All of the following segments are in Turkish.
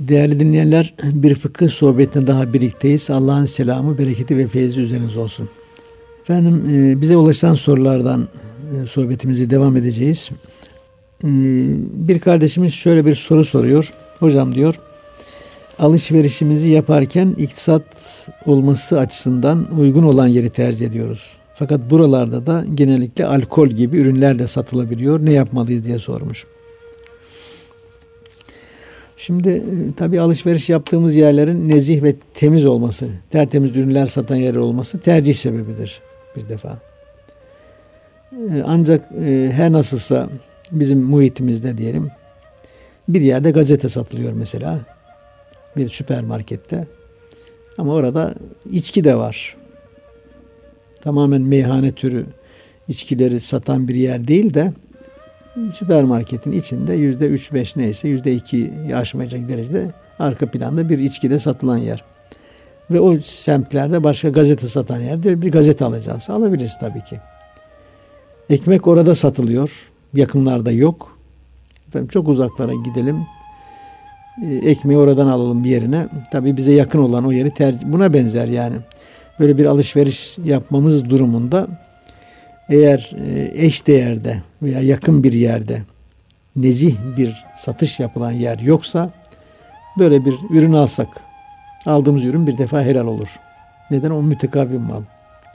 Değerli dinleyenler, bir fıkıh sohbetinde daha birlikteyiz. Allah'ın selamı, bereketi ve feyzi üzerinize olsun. Efendim, e, bize ulaşan sorulardan e, sohbetimizi devam edeceğiz. E, bir kardeşimiz şöyle bir soru soruyor. Hocam diyor, alışverişimizi yaparken iktisat olması açısından uygun olan yeri tercih ediyoruz. Fakat buralarda da genellikle alkol gibi ürünler de satılabiliyor. Ne yapmalıyız diye sormuş. Şimdi e, tabii alışveriş yaptığımız yerlerin nezih ve temiz olması, tertemiz ürünler satan yer olması tercih sebebidir bir defa. E, ancak e, her nasılsa bizim muhitimizde diyelim bir yerde gazete satılıyor mesela bir süpermarkette ama orada içki de var. Tamamen meyhane türü içkileri satan bir yer değil de süpermarketin içinde yüzde üç beş neyse yüzde iki aşmayacak derecede arka planda bir içkide satılan yer. Ve o semtlerde başka gazete satan yer diyor bir gazete alacağız. Alabiliriz tabii ki. Ekmek orada satılıyor. Yakınlarda yok. Efendim çok uzaklara gidelim. E, ekmeği oradan alalım bir yerine. Tabii bize yakın olan o yeri tercih. Buna benzer yani. Böyle bir alışveriş yapmamız durumunda eğer e, eş değerde veya yakın bir yerde nezih bir satış yapılan yer yoksa böyle bir ürün alsak aldığımız ürün bir defa helal olur. Neden? O mütekavim mal.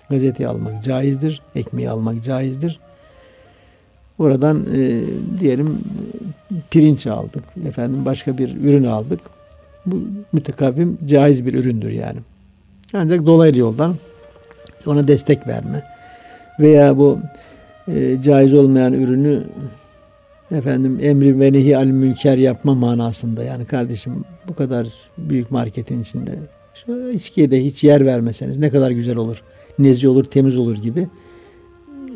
Gazeteyi almak caizdir. Ekmeği almak caizdir. Oradan e, diyelim pirinç aldık. Efendim başka bir ürün aldık. Bu mütekavim caiz bir üründür yani. Ancak dolaylı yoldan ona destek verme veya bu e, caiz olmayan ürünü efendim emri ve nehi al münker yapma manasında yani kardeşim bu kadar büyük marketin içinde şu içkiye de hiç yer vermeseniz ne kadar güzel olur. Nezih olur, temiz olur gibi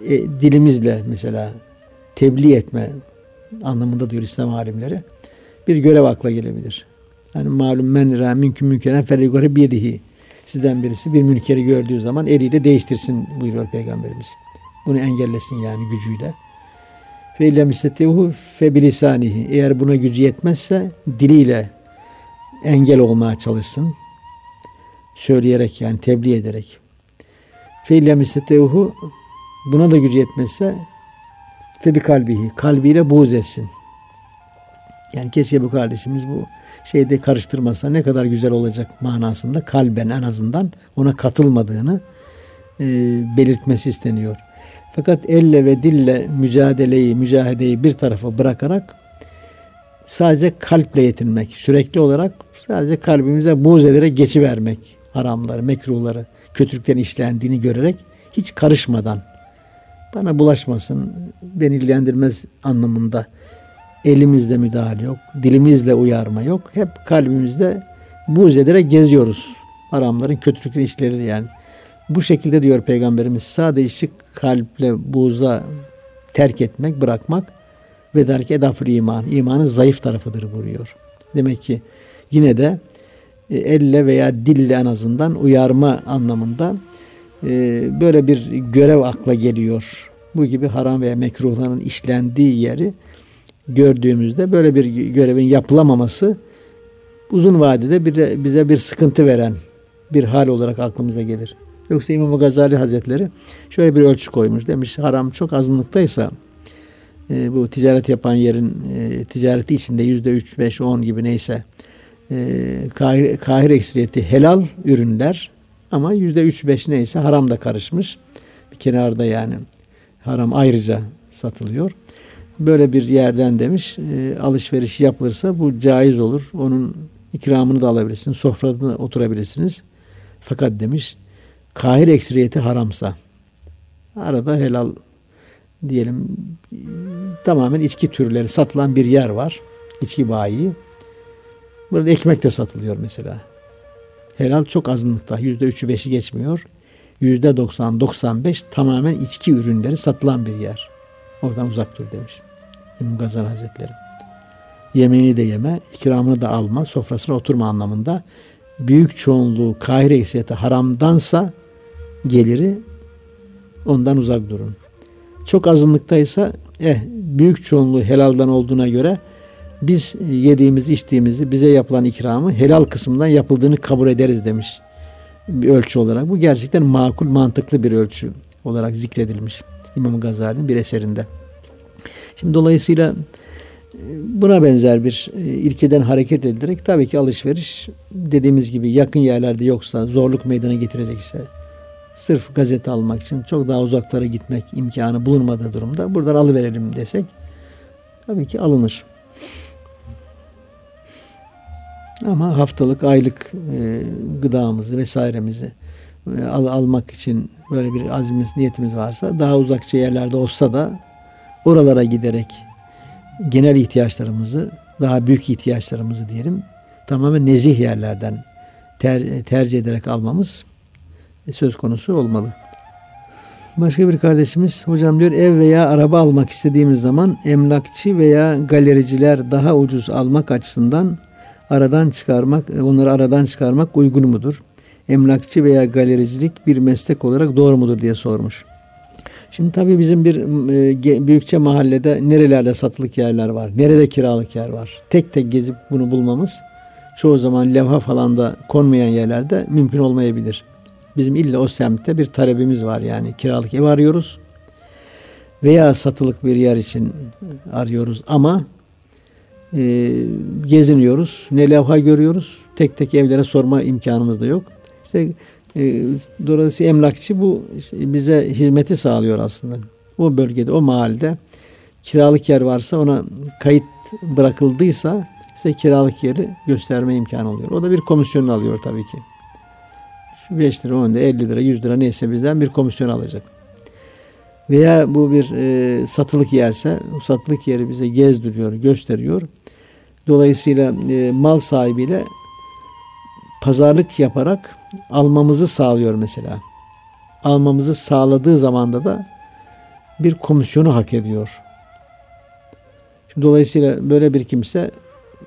e, dilimizle mesela tebliğ etme anlamında diyor İslam alimleri. Bir görev akla gelebilir. Yani malum men ra mümkün münkeren ferigore biyedihi. Sizden birisi bir münkeri gördüğü zaman eliyle değiştirsin buyuruyor Peygamberimiz. Bunu engellesin yani gücüyle. Fe illem istetehu fe bilisanihi. Eğer buna gücü yetmezse diliyle engel olmaya çalışsın. Söyleyerek yani tebliğ ederek. Fe illem istetehu buna da gücü yetmezse fe bi kalbihi. Kalbiyle buğz etsin. Yani keşke bu kardeşimiz bu şeyde karıştırmasa ne kadar güzel olacak manasında kalben en azından ona katılmadığını e, belirtmesi isteniyor. Fakat elle ve dille mücadeleyi, mücahedeyi bir tarafa bırakarak sadece kalple yetinmek, sürekli olarak sadece kalbimize buğz ederek geçivermek haramları, mekruhları, kötülüklerin işlendiğini görerek hiç karışmadan bana bulaşmasın, beni ilgilendirmez anlamında elimizde müdahale yok, dilimizle uyarma yok. Hep kalbimizde buğz ederek geziyoruz. Haramların, kötülüklerin işleri yani. Bu şekilde diyor Peygamberimiz sadece kalple buğza terk etmek, bırakmak ve der ki edafır iman. İmanın zayıf tarafıdır buyuruyor. Demek ki yine de e, elle veya dille en azından uyarma anlamında e, böyle bir görev akla geliyor. Bu gibi haram veya mekruhların işlendiği yeri gördüğümüzde böyle bir görevin yapılamaması uzun vadede bir, bize bir sıkıntı veren bir hal olarak aklımıza gelir. Yoksa İmam Gazali Hazretleri şöyle bir ölçü koymuş. Demiş haram çok azınlıktaysa e, bu ticaret yapan yerin e, ticareti içinde yüzde üç, beş, on gibi neyse e, kahir, kahir ekseriyeti helal ürünler ama yüzde üç, beş neyse haram da karışmış. Bir kenarda yani haram ayrıca satılıyor. Böyle bir yerden demiş e, alışveriş yapılırsa bu caiz olur. Onun ikramını da alabilirsiniz. Sofrada oturabilirsiniz. Fakat demiş kahir ekseriyeti haramsa arada helal diyelim tamamen içki türleri satılan bir yer var. İçki bayi. Burada ekmek de satılıyor mesela. Helal çok azınlıkta. Yüzde üçü beşi geçmiyor. Yüzde doksan, doksan beş tamamen içki ürünleri satılan bir yer. Oradan uzak dur demiş. İmam Gazali Hazretleri. Yemeğini de yeme, ikramını da alma, sofrasına oturma anlamında büyük çoğunluğu kahire hissiyeti haramdansa geliri ondan uzak durun. Çok azınlıktaysa eh büyük çoğunluğu helaldan olduğuna göre biz yediğimizi içtiğimizi bize yapılan ikramı helal kısmından yapıldığını kabul ederiz demiş bir ölçü olarak. Bu gerçekten makul mantıklı bir ölçü olarak zikredilmiş İmam Gazali'nin bir eserinde. Şimdi dolayısıyla e, buna benzer bir e, ilkeden hareket edilerek tabii ki alışveriş dediğimiz gibi yakın yerlerde yoksa zorluk meydana getirecekse sırf gazete almak için çok daha uzaklara gitmek imkanı bulunmadığı durumda buradan alıverelim desek tabii ki alınır. Ama haftalık, aylık e, gıdamızı vesairemizi al, almak için böyle bir azmimiz, niyetimiz varsa daha uzakça yerlerde olsa da oralara giderek genel ihtiyaçlarımızı, daha büyük ihtiyaçlarımızı diyelim tamamen nezih yerlerden ter, tercih ederek almamız söz konusu olmalı. Başka bir kardeşimiz hocam diyor ev veya araba almak istediğimiz zaman emlakçı veya galericiler daha ucuz almak açısından aradan çıkarmak, onları aradan çıkarmak uygun mudur? Emlakçı veya galericilik bir meslek olarak doğru mudur diye sormuş. Şimdi tabii bizim bir e, büyükçe mahallede nerelerde satılık yerler var, nerede kiralık yer var. Tek tek gezip bunu bulmamız çoğu zaman levha falan da konmayan yerlerde mümkün olmayabilir. Bizim illa o semtte bir talebimiz var yani kiralık ev arıyoruz veya satılık bir yer için arıyoruz ama e, geziniyoruz. Ne levha görüyoruz. Tek tek evlere sorma imkanımız da yok. İşte e, dolayısıyla emlakçı bu bize hizmeti sağlıyor aslında. O bölgede, o mahallede kiralık yer varsa ona kayıt bırakıldıysa size kiralık yeri gösterme imkanı oluyor. O da bir komisyon alıyor tabii ki. Şu 5 lira, 10 lira, 50 lira, 100 lira neyse bizden bir komisyon alacak. Veya bu bir e, satılık yerse, o satılık yeri bize gezdiriyor, gösteriyor. Dolayısıyla e, mal sahibiyle pazarlık yaparak almamızı sağlıyor mesela. Almamızı sağladığı zamanda da bir komisyonu hak ediyor. Şimdi dolayısıyla böyle bir kimse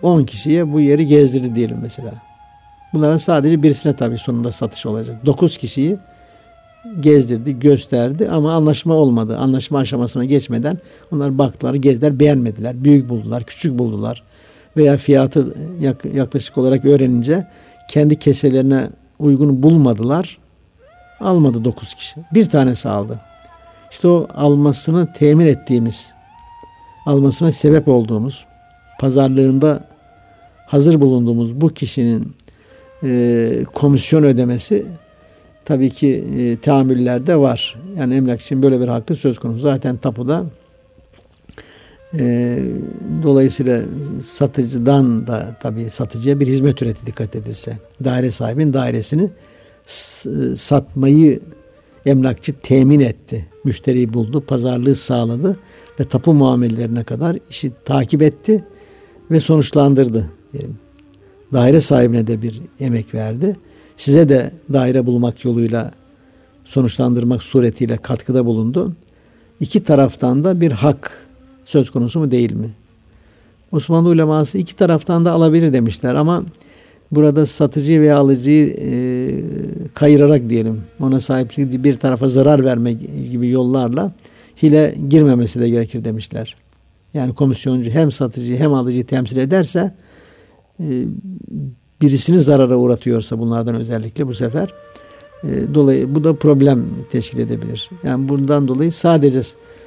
10 kişiye bu yeri gezdirdi diyelim mesela. Bunların sadece birisine tabii sonunda satış olacak. 9 kişiyi gezdirdi, gösterdi ama anlaşma olmadı. Anlaşma aşamasına geçmeden onlar baktılar, gezdiler, beğenmediler. Büyük buldular, küçük buldular. Veya fiyatı yaklaşık olarak öğrenince kendi keselerine uygun bulmadılar. Almadı dokuz kişi. Bir tanesi aldı. İşte o almasını temin ettiğimiz, almasına sebep olduğumuz, pazarlığında hazır bulunduğumuz bu kişinin e, komisyon ödemesi tabii ki e, tahammüllerde var. Yani emlakçının böyle bir hakkı söz konusu. Zaten tapuda e, dolayısıyla satıcıdan da tabii satıcıya bir hizmet üreti dikkat edilse. Daire sahibinin dairesini satmayı emlakçı temin etti. Müşteriyi buldu, pazarlığı sağladı ve tapu muamelelerine kadar işi takip etti ve sonuçlandırdı diyelim. Daire sahibine de bir emek verdi. Size de daire bulmak yoluyla sonuçlandırmak suretiyle katkıda bulundu. İki taraftan da bir hak söz konusu mu değil mi? Osmanlı uleması iki taraftan da alabilir demişler ama burada satıcı veya alıcıyı e, kayırarak diyelim ona sahipçilik bir tarafa zarar verme gibi yollarla hile girmemesi de gerekir demişler. Yani komisyoncu hem satıcı hem alıcıyı temsil ederse e, birisini zarara uğratıyorsa bunlardan özellikle bu sefer dolayı bu da problem teşkil edebilir. Yani bundan dolayı sadece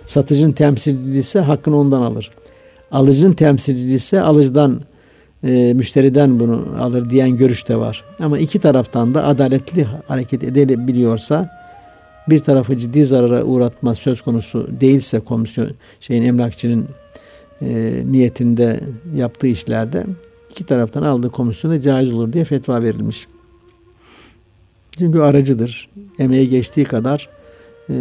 satıcının temsilcisi hakkını ondan alır. Alıcının temsilcisi alıcıdan e, müşteriden bunu alır diyen görüş de var. Ama iki taraftan da adaletli hareket edebiliyorsa bir tarafı ciddi zarara uğratma söz konusu değilse komisyon şeyin emlakçının e, niyetinde yaptığı işlerde iki taraftan aldığı komisyona caiz olur diye fetva verilmiş. Çünkü aracıdır. Emeğe geçtiği kadar e,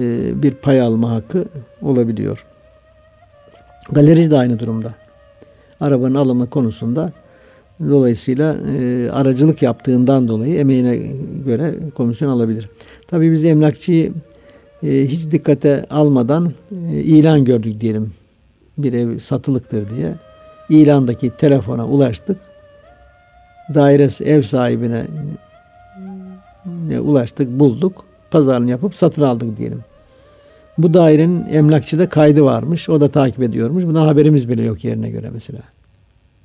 bir pay alma hakkı olabiliyor. Galerici de aynı durumda. Arabanın alımı konusunda dolayısıyla e, aracılık yaptığından dolayı emeğine göre komisyon alabilir. Tabii biz emlakçıyı e, hiç dikkate almadan ilan gördük diyelim. Bir ev satılıktır diye ilandaki telefona ulaştık. Dairesi ev sahibine ulaştık, bulduk. Pazarını yapıp satın aldık diyelim. Bu dairenin emlakçıda kaydı varmış. O da takip ediyormuş. Bundan haberimiz bile yok yerine göre mesela.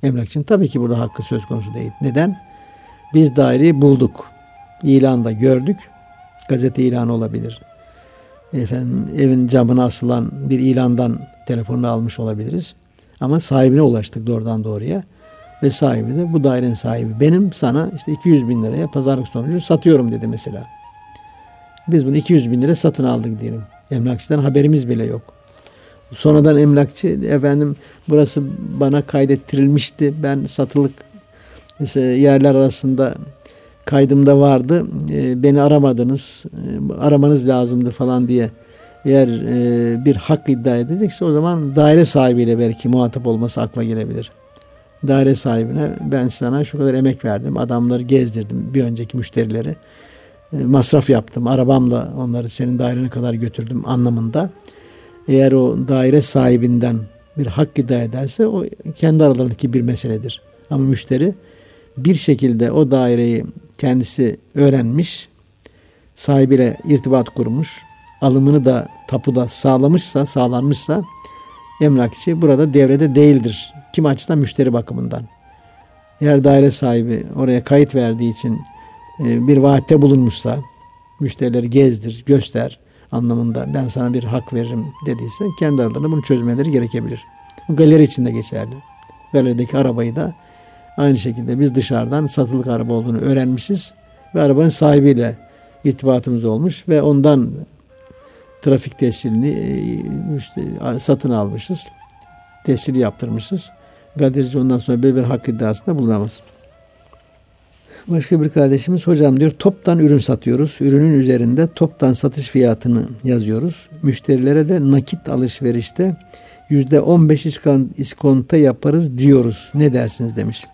Emlakçının tabii ki burada hakkı söz konusu değil. Neden? Biz daireyi bulduk. İlanda gördük. Gazete ilanı olabilir. Efendim evin camına asılan bir ilandan telefonunu almış olabiliriz. Ama sahibine ulaştık doğrudan doğruya. Ve sahibi de bu dairenin sahibi benim sana işte 200 bin liraya pazarlık sonucu satıyorum dedi mesela. Biz bunu 200 bin lira satın aldık diyelim. Emlakçıdan haberimiz bile yok. Sonradan emlakçı efendim burası bana kaydettirilmişti. Ben satılık yerler arasında kaydımda vardı. E, beni aramadınız. E, aramanız lazımdı falan diye eğer e, bir hak iddia edecekse o zaman daire sahibiyle belki muhatap olması akla gelebilir. Daire sahibine ben sana şu kadar emek verdim. Adamları gezdirdim bir önceki müşterileri. E, masraf yaptım. Arabamla onları senin dairene kadar götürdüm anlamında. Eğer o daire sahibinden bir hak iddia ederse o kendi aralarındaki bir meseledir. Ama müşteri bir şekilde o daireyi kendisi öğrenmiş, sahibiyle irtibat kurmuş, alımını da tapuda sağlamışsa, sağlanmışsa emlakçı burada devrede değildir. Kim açısından müşteri bakımından. Eğer daire sahibi oraya kayıt verdiği için e, bir vaatte bulunmuşsa, müşterileri gezdir, göster anlamında ben sana bir hak veririm dediyse kendi aralarında bunu çözmeleri gerekebilir. Bu galeri için de geçerli. Galerideki arabayı da aynı şekilde biz dışarıdan satılık araba olduğunu öğrenmişiz ve arabanın sahibiyle irtibatımız olmuş ve ondan trafik tescilini e, satın almışız. Tescili yaptırmışız. Galerici ondan sonra böyle bir hak iddiasında bulunamaz. Başka bir kardeşimiz hocam diyor toptan ürün satıyoruz. Ürünün üzerinde toptan satış fiyatını yazıyoruz. Müşterilere de nakit alışverişte yüzde 15 iskonta yaparız diyoruz. Ne dersiniz demiş.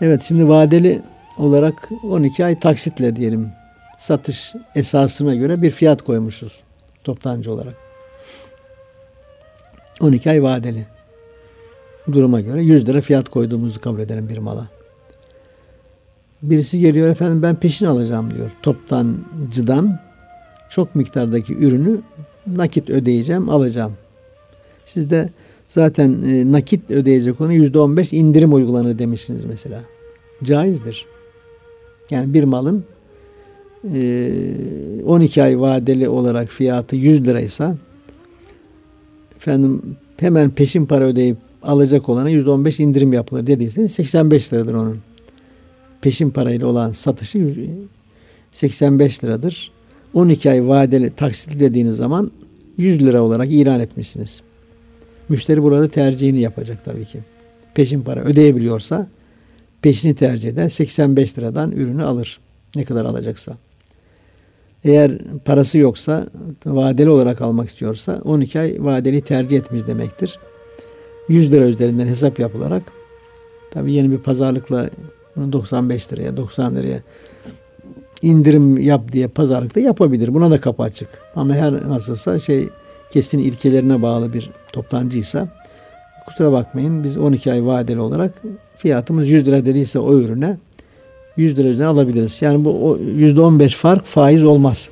Evet şimdi vadeli olarak 12 ay taksitle diyelim satış esasına göre bir fiyat koymuşuz toptancı olarak. 12 ay vadeli. Duruma göre 100 lira fiyat koyduğumuzu kabul edelim bir mala. Birisi geliyor efendim ben peşin alacağım diyor. Toptancıdan çok miktardaki ürünü nakit ödeyeceğim, alacağım. Siz de zaten e, nakit ödeyecek ona yüzde on beş indirim uygulanır demişsiniz mesela. Caizdir. Yani bir malın 12 ee, ay vadeli olarak fiyatı 100 liraysa efendim hemen peşin para ödeyip alacak olana %15 indirim yapılır dediyseniz 85 liradır onun. Peşin parayla olan satışı 85 liradır. 12 ay vadeli taksitli dediğiniz zaman 100 lira olarak ilan etmişsiniz. Müşteri burada tercihini yapacak tabii ki. Peşin para ödeyebiliyorsa peşini tercih eder. 85 liradan ürünü alır. Ne kadar alacaksa. Eğer parası yoksa vadeli olarak almak istiyorsa 12 ay vadeli tercih etmiş demektir. 100 lira üzerinden hesap yapılarak tabi yeni bir pazarlıkla 95 liraya 90 liraya indirim yap diye pazarlıkta yapabilir. Buna da kapı açık. Ama her nasılsa şey kesin ilkelerine bağlı bir toptancıysa kusura bakmayın biz 12 ay vadeli olarak fiyatımız 100 lira dediyse o ürüne 100 lira üzerinden alabiliriz. Yani bu %15 fark faiz olmaz.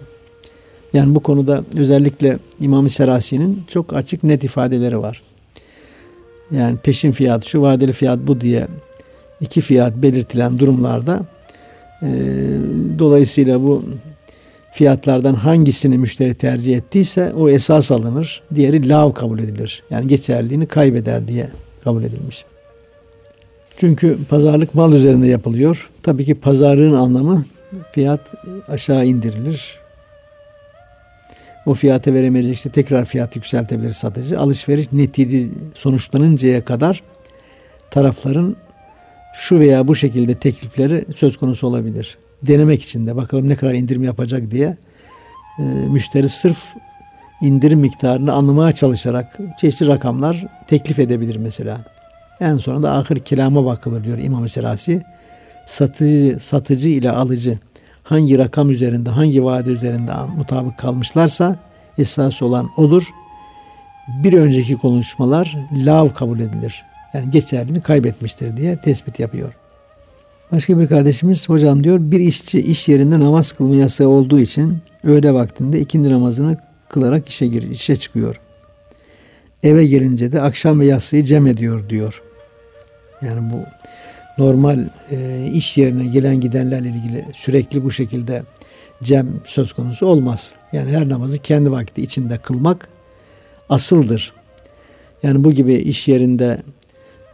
Yani bu konuda özellikle İmam-ı Serasi'nin çok açık net ifadeleri var. Yani peşin fiyat şu vadeli fiyat bu diye iki fiyat belirtilen durumlarda e, dolayısıyla bu fiyatlardan hangisini müşteri tercih ettiyse o esas alınır. Diğeri lav kabul edilir. Yani geçerliliğini kaybeder diye kabul edilmiş. Çünkü pazarlık mal üzerinde yapılıyor. Tabii ki pazarlığın anlamı fiyat aşağı indirilir. O fiyata veremeyecekse tekrar fiyat yükseltebilir satıcı. Alışveriş netidi sonuçlanıncaya kadar tarafların şu veya bu şekilde teklifleri söz konusu olabilir. Denemek için de bakalım ne kadar indirim yapacak diye e, müşteri sırf indirim miktarını anlamaya çalışarak çeşitli rakamlar teklif edebilir mesela. En sonunda ahir kelama bakılır diyor İmam-ı Serasi. Satıcı, satıcı ile alıcı hangi rakam üzerinde, hangi vade üzerinde mutabık kalmışlarsa esas olan odur. Bir önceki konuşmalar lav kabul edilir. Yani geçerliliğini kaybetmiştir diye tespit yapıyor. Başka bir kardeşimiz hocam diyor bir işçi iş yerinde namaz kılma yasağı olduğu için öğle vaktinde ikindi namazını kılarak işe gir, işe çıkıyor. eve gelince de akşam ve yatsıyı cem ediyor diyor. Yani bu normal e, iş yerine gelen gidenlerle ilgili sürekli bu şekilde cem söz konusu olmaz. Yani her namazı kendi vakti içinde kılmak asıldır. Yani bu gibi iş yerinde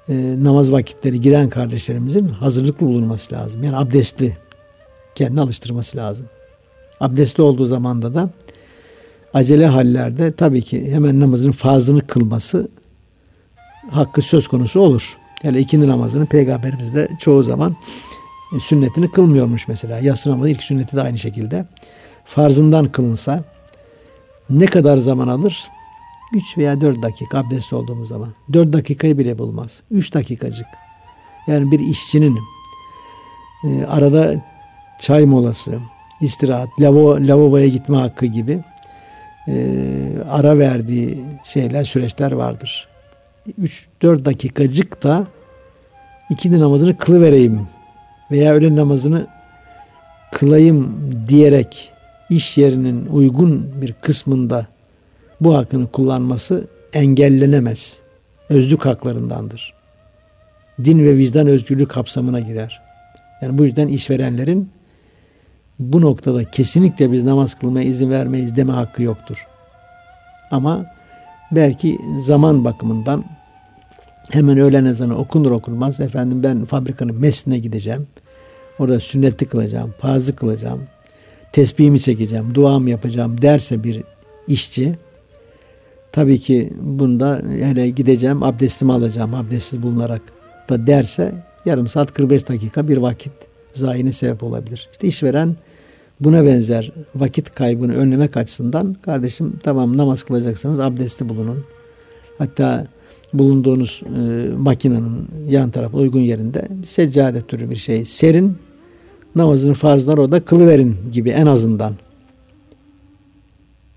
e, namaz vakitleri giren kardeşlerimizin hazırlıklı bulunması lazım. Yani abdestli kendini alıştırması lazım. Abdestli olduğu zamanda da acele hallerde tabii ki hemen namazın farzını kılması hakkı söz konusu olur. Yani ikindi namazını peygamberimiz de çoğu zaman e, sünnetini kılmıyormuş mesela. Yatsı namazı ilk sünneti de aynı şekilde. Farzından kılınsa ne kadar zaman alır? 3 veya 4 dakika abdest olduğumuz zaman. 4 dakikayı bile bulmaz. 3 dakikacık. Yani bir işçinin e, arada çay molası, istirahat, lavo, lavaboya gitme hakkı gibi e, ara verdiği şeyler, süreçler vardır. 3-4 dakikacık da ikindi namazını kılıvereyim veya öğle namazını kılayım diyerek iş yerinin uygun bir kısmında bu hakkını kullanması engellenemez. Özlük haklarındandır. Din ve vicdan özgürlüğü kapsamına girer. Yani bu yüzden işverenlerin bu noktada kesinlikle biz namaz kılmaya izin vermeyiz deme hakkı yoktur. Ama belki zaman bakımından hemen öğlen ezanı okunur okunmaz efendim ben fabrikanın mesnine gideceğim. Orada sünnetli kılacağım, farzı kılacağım, tesbihimi çekeceğim, duamı yapacağım derse bir işçi tabii ki bunda hele gideceğim abdestimi alacağım abdestsiz bulunarak da derse yarım saat 45 dakika bir vakit zayine sebep olabilir. İşte işveren buna benzer vakit kaybını önlemek açısından kardeşim tamam namaz kılacaksanız abdesti bulunun. Hatta bulunduğunuz e, makinenin yan tarafı uygun yerinde bir seccade türü bir şey serin namazın farzlar orada kılıverin gibi en azından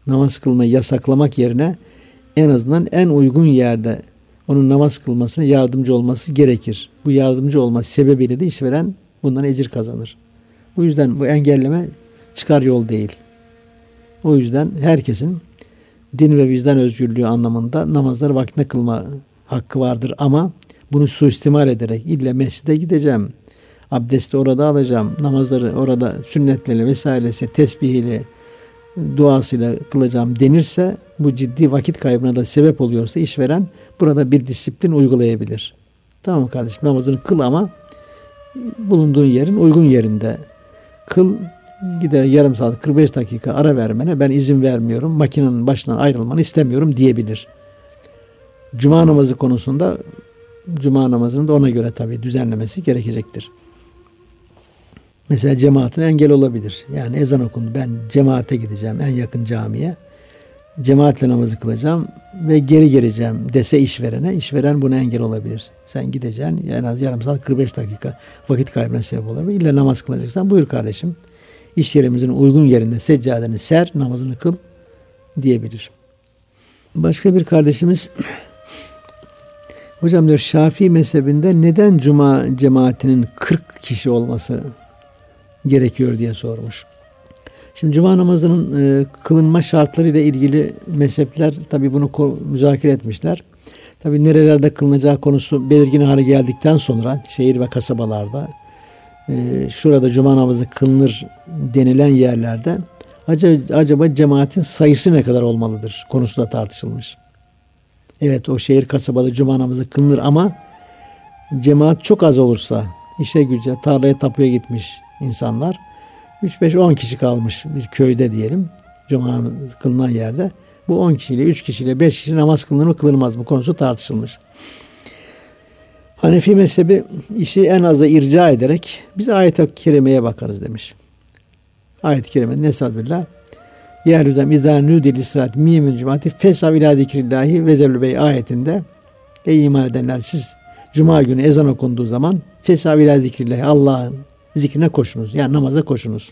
namaz kılmayı yasaklamak yerine en azından en uygun yerde onun namaz kılmasına yardımcı olması gerekir. Bu yardımcı olması sebebiyle de işveren bundan ecir kazanır. Bu yüzden bu engelleme çıkar yol değil. O yüzden herkesin din ve vicdan özgürlüğü anlamında namazları vaktine kılma hakkı vardır ama bunu suistimal ederek illa mescide gideceğim, abdesti orada alacağım, namazları orada sünnetleriyle vesairesi tesbihiyle, duasıyla kılacağım denirse bu ciddi vakit kaybına da sebep oluyorsa işveren burada bir disiplin uygulayabilir. Tamam kardeşim namazını kıl ama bulunduğun yerin uygun yerinde kıl gider yarım saat 45 dakika ara vermene ben izin vermiyorum makinenin başından ayrılmanı istemiyorum diyebilir. Cuma namazı konusunda cuma namazını da ona göre tabi düzenlemesi gerekecektir. Mesela cemaatin engel olabilir. Yani ezan okundu ben cemaate gideceğim en yakın camiye. Cemaatle namazı kılacağım ve geri geleceğim dese işverene işveren buna engel olabilir. Sen gideceksin en az yarım saat 45 dakika vakit kaybına sebep olabilir. İlla namaz kılacaksan buyur kardeşim. İş yerimizin uygun yerinde seccadeni ser namazını kıl diyebilir. Başka bir kardeşimiz Hocam diyor Şafii mezhebinde neden cuma cemaatinin 40 kişi olması gerekiyor diye sormuş. Şimdi cuma namazının e, kılınma şartları ile ilgili mezhepler tabi bunu müzakere etmişler. Tabi nerelerde kılınacağı konusu belirgin hale geldikten sonra şehir ve kasabalarda e, şurada cuma namazı kılınır denilen yerlerde acaba, acaba cemaatin sayısı ne kadar olmalıdır konusu da tartışılmış. Evet o şehir kasabada cuma namazı kılınır ama cemaat çok az olursa işe güce tarlaya tapuya gitmiş insanlar 3-5-10 kişi kalmış bir köyde diyelim cuma namazı kılınan yerde bu 10 kişiyle 3 kişiyle 5 kişi namaz kılınır mı kılınmaz mı konusu tartışılmış. Hanefi mezhebi işi en aza irca ederek biz ayet-i kerimeye bakarız demiş. Ayet-i kerime nesadbillah Yeryüzem izâ nûdil israt mîmül cumati fesav ilâ zikrillahi ve zellü bey ayetinde Ey iman edenler siz Cuma günü ezan okunduğu zaman fesav ilâ zikrillahi Allah'ın zikrine koşunuz. Yani namaza koşunuz.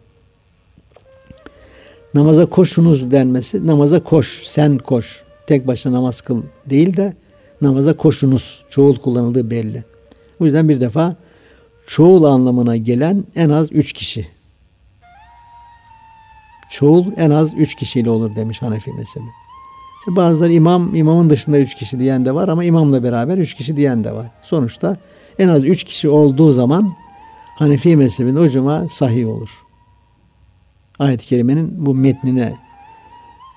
Namaza koşunuz denmesi namaza koş, sen koş. Tek başına namaz kıl değil de namaza koşunuz. Çoğul kullanıldığı belli. Bu yüzden bir defa çoğul anlamına gelen en az üç kişi çoğul en az üç kişiyle olur demiş Hanefi mezhebi. Bazıları imam, imamın dışında üç kişi diyen de var ama imamla beraber üç kişi diyen de var. Sonuçta en az üç kişi olduğu zaman Hanefi mezhebinde o cuma sahih olur. Ayet-i Kerime'nin bu metnine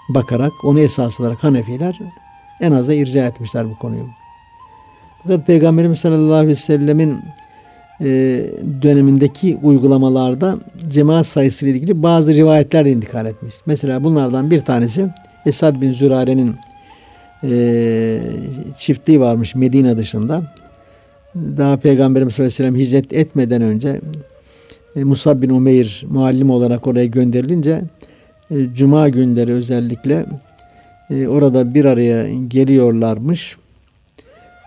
bakarak onu esas alarak Hanefiler en aza irca etmişler bu konuyu. Fakat Peygamberimiz sallallahu aleyhi ve sellemin e, dönemindeki uygulamalarda cemaat sayısıyla ilgili bazı rivayetler de intikal etmiş. Mesela bunlardan bir tanesi Esad bin Zürare'nin e, çiftliği varmış Medine dışında. Daha Peygamberimiz sallallahu aleyhi ve hicret etmeden önce e, Musab bin Umeyr muallim olarak oraya gönderilince e, Cuma günleri özellikle orada bir araya geliyorlarmış.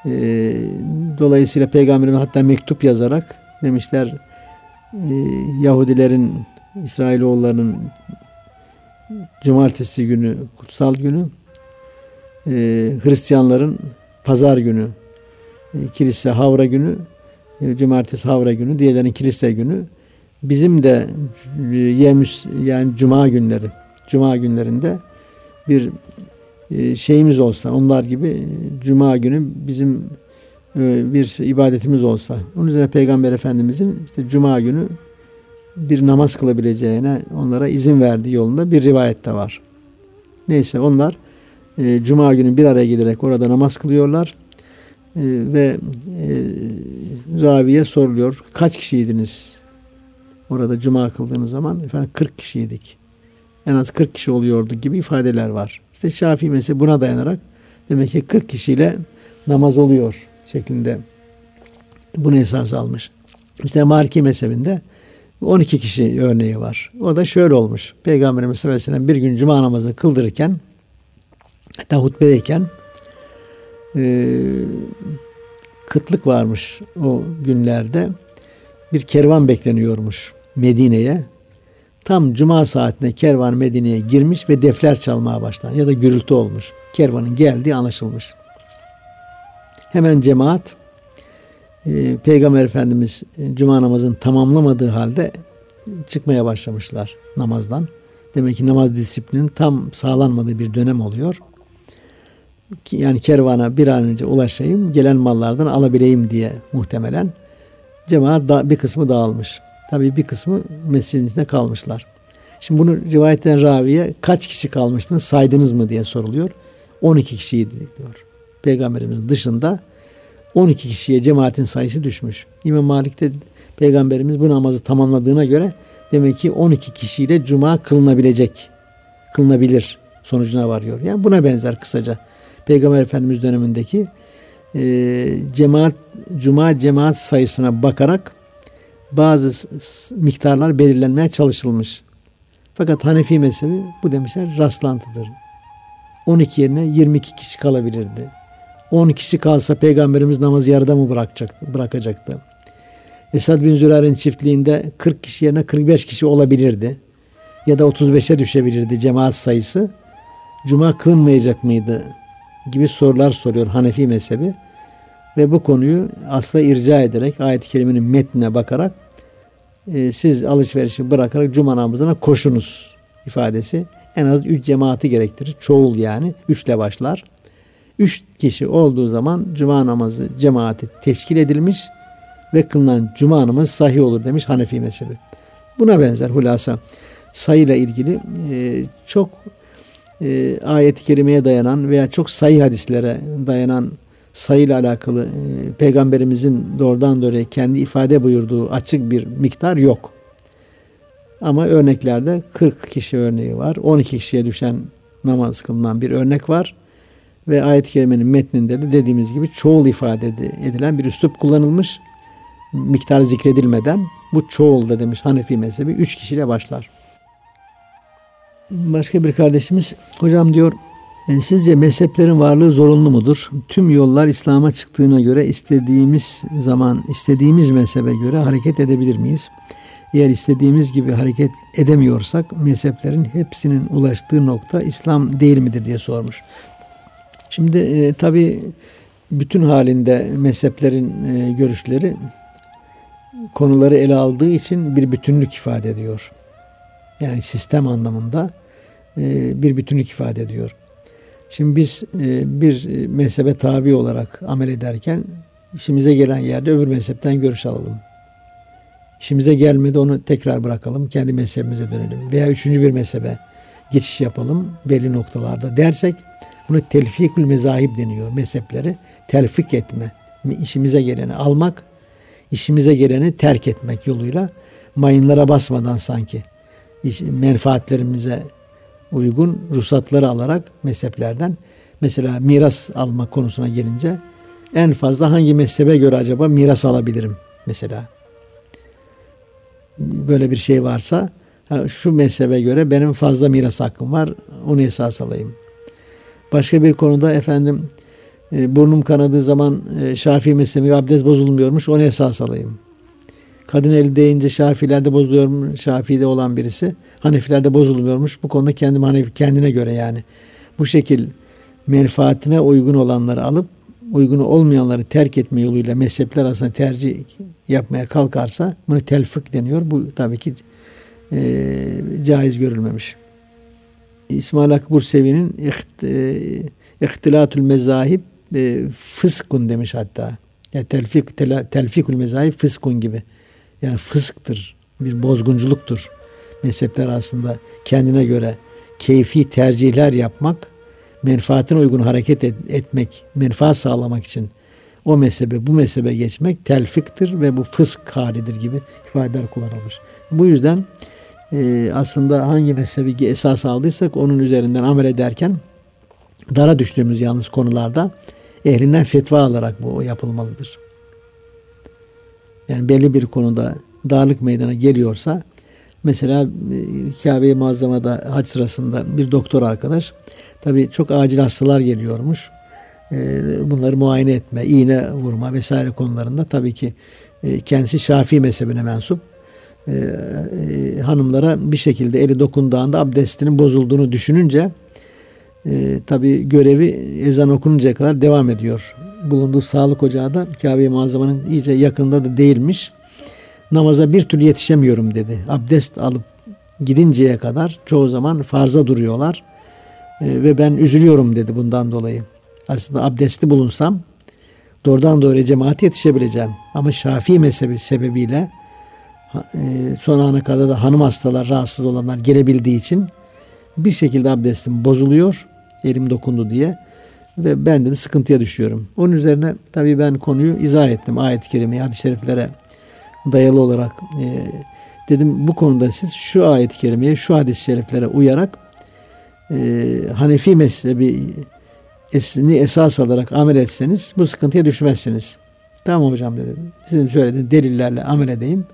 E, dolayısıyla Peygamberimiz hatta mektup yazarak demişler e, Yahudilerin İsrailoğullarının cumartesi günü kutsal günü e, Hristiyanların pazar günü e, kilise havra günü e, cumartesi havra günü diğerlerinin kilise günü bizim de e, yemiş yani cuma günleri cuma günlerinde bir şeyimiz olsa onlar gibi cuma günü bizim e, bir ibadetimiz olsa onun üzerine peygamber efendimizin işte cuma günü bir namaz kılabileceğine onlara izin verdiği yolunda bir rivayet de var. Neyse onlar e, cuma günü bir araya gelerek orada namaz kılıyorlar e, ve e, raviye soruluyor kaç kişiydiniz orada cuma kıldığınız zaman efendim 40 kişiydik en az 40 kişi oluyordu gibi ifadeler var. İşte Şafii mezhebi buna dayanarak demek ki 40 kişiyle namaz oluyor şeklinde bunu esas almış. İşte Maliki mezhebinde 12 kişi örneği var. O da şöyle olmuş. Peygamberimiz sallallahu aleyhi bir gün cuma namazı kıldırırken hatta hutbedeyken e, kıtlık varmış o günlerde. Bir kervan bekleniyormuş Medine'ye. Tam cuma saatinde kervan Medine'ye girmiş ve defler çalmaya başlar ya da gürültü olmuş. Kervanın geldiği anlaşılmış. Hemen cemaat e, Peygamber Efendimiz e, cuma namazını tamamlamadığı halde çıkmaya başlamışlar namazdan. Demek ki namaz disiplinin tam sağlanmadığı bir dönem oluyor. Yani kervana bir an önce ulaşayım, gelen mallardan alabileyim diye muhtemelen cemaat da, bir kısmı dağılmış. Tabii bir kısmı mescidin içinde kalmışlar. Şimdi bunu rivayetten raviye kaç kişi kalmıştınız saydınız mı diye soruluyor. 12 kişiydi diyor. Peygamberimizin dışında 12 kişiye cemaatin sayısı düşmüş. İmam Malik de Peygamberimiz bu namazı tamamladığına göre demek ki 12 kişiyle cuma kılınabilecek, kılınabilir sonucuna varıyor. Yani buna benzer kısaca Peygamber Efendimiz dönemindeki e, cemaat, cuma cemaat sayısına bakarak bazı miktarlar belirlenmeye çalışılmış. Fakat Hanefi mezhebi bu demişler rastlantıdır. 12 yerine 22 kişi kalabilirdi. 10 kişi kalsa peygamberimiz namazı yarıda mı bırakacaktı? bırakacaktı? Esad bin Zürar'ın çiftliğinde 40 kişi yerine 45 kişi olabilirdi. Ya da 35'e düşebilirdi cemaat sayısı. Cuma kılınmayacak mıydı? Gibi sorular soruyor Hanefi mezhebi. Ve bu konuyu asla irca ederek ayet-i kerimenin metnine bakarak e, siz alışverişi bırakarak cuma namazına koşunuz ifadesi en az 3 cemaati gerektirir. Çoğul yani 3 ile başlar. 3 kişi olduğu zaman cuma namazı cemaati teşkil edilmiş ve kılınan cuma namazı sahih olur demiş Hanefi mezhebi. Buna benzer hulasa sayıyla ilgili e, çok e, ayet-i kerimeye dayanan veya çok sayı hadislere dayanan sayıyla alakalı e, peygamberimizin doğrudan doğruya kendi ifade buyurduğu açık bir miktar yok. Ama örneklerde 40 kişi örneği var. 12 kişiye düşen namaz kılınan bir örnek var. Ve ayet-i kerimenin metninde de dediğimiz gibi çoğul ifade edilen bir üslup kullanılmış. Miktar zikredilmeden bu çoğul da demiş Hanefi mezhebi 3 kişiyle başlar. Başka bir kardeşimiz hocam diyor sizce mezheplerin varlığı zorunlu mudur? Tüm yollar İslam'a çıktığına göre istediğimiz zaman istediğimiz mezhebe göre hareket edebilir miyiz? Eğer istediğimiz gibi hareket edemiyorsak mezheplerin hepsinin ulaştığı nokta İslam değil midir diye sormuş. Şimdi e, tabi bütün halinde mezheplerin e, görüşleri konuları ele aldığı için bir bütünlük ifade ediyor. Yani sistem anlamında e, bir bütünlük ifade ediyor. Şimdi biz e, bir mezhebe tabi olarak amel ederken işimize gelen yerde öbür mezhepten görüş alalım. İşimize gelmedi onu tekrar bırakalım. Kendi mezhebimize dönelim. Veya üçüncü bir mezhebe geçiş yapalım belli noktalarda dersek bunu telfikül mezahib deniyor. Mezhepleri telfik etme. işimize geleni almak, işimize geleni terk etmek yoluyla mayınlara basmadan sanki menfaatlerimize uygun ruhsatları alarak mezheplerden mesela miras alma konusuna gelince en fazla hangi mezhebe göre acaba miras alabilirim mesela böyle bir şey varsa şu mezhebe göre benim fazla miras hakkım var onu esas alayım. Başka bir konuda efendim e, burnum kanadığı zaman e, Şafii mezhebi abdest bozulmuyormuş onu esas alayım. Kadın eli değince Şafilerde bozuluyor Şafii'de olan birisi Hanefilerde bozulmuyormuş. Bu konuda kendim Hanefi kendine göre yani. Bu şekil menfaatine uygun olanları alıp uygun olmayanları terk etme yoluyla mezhepler arasında tercih yapmaya kalkarsa bunu telfik deniyor. Bu tabii ki e, caiz görülmemiş. İsmail Akbur Sevi'nin e, ihtilatül mezahib e, fıskun demiş hatta. Yani telfik, tel, telfikül mezahib fıskun gibi. Yani fısktır, bir bozgunculuktur. Mezhepler aslında kendine göre keyfi tercihler yapmak, menfaatine uygun hareket et, etmek, menfaat sağlamak için o mezhebe bu mezhebe geçmek telfiktir ve bu fısk halidir gibi ifadeler kullanılmış. Bu yüzden e, aslında hangi mezhebi esas aldıysak onun üzerinden amel ederken dara düştüğümüz yalnız konularda ehlinden fetva alarak bu yapılmalıdır. Yani belli bir konuda darlık meydana geliyorsa mesela e, Kabe-i Muazzama'da hac sırasında bir doktor arkadaş tabi çok acil hastalar geliyormuş. E, bunları muayene etme, iğne vurma vesaire konularında tabii ki e, kendisi Şafii mezhebine mensup hanımlara bir şekilde eli dokunduğunda abdestinin bozulduğunu düşününce e, tabi görevi ezan okununcaya kadar devam ediyor. Bulunduğu sağlık ocağı da Kabe-i Muazzama'nın iyice yakında da değilmiş. Namaza bir türlü yetişemiyorum dedi. Abdest alıp gidinceye kadar çoğu zaman farza duruyorlar. E, ve ben üzülüyorum dedi bundan dolayı. Aslında abdestli bulunsam doğrudan doğruya cemaate yetişebileceğim. Ama Şafii mezhebi sebebiyle e, son ana kadar da hanım hastalar, rahatsız olanlar gelebildiği için bir şekilde abdestim bozuluyor elim dokundu diye ve ben de sıkıntıya düşüyorum. Onun üzerine tabii ben konuyu izah ettim ayet-i kerimeye, hadis-i şeriflere dayalı olarak. E, dedim bu konuda siz şu ayet-i kerimeye, şu hadis-i şeriflere uyarak e, Hanefi mezhebi esini esas alarak amel etseniz bu sıkıntıya düşmezsiniz. Tamam hocam dedim. Sizin söylediğiniz delillerle amel edeyim.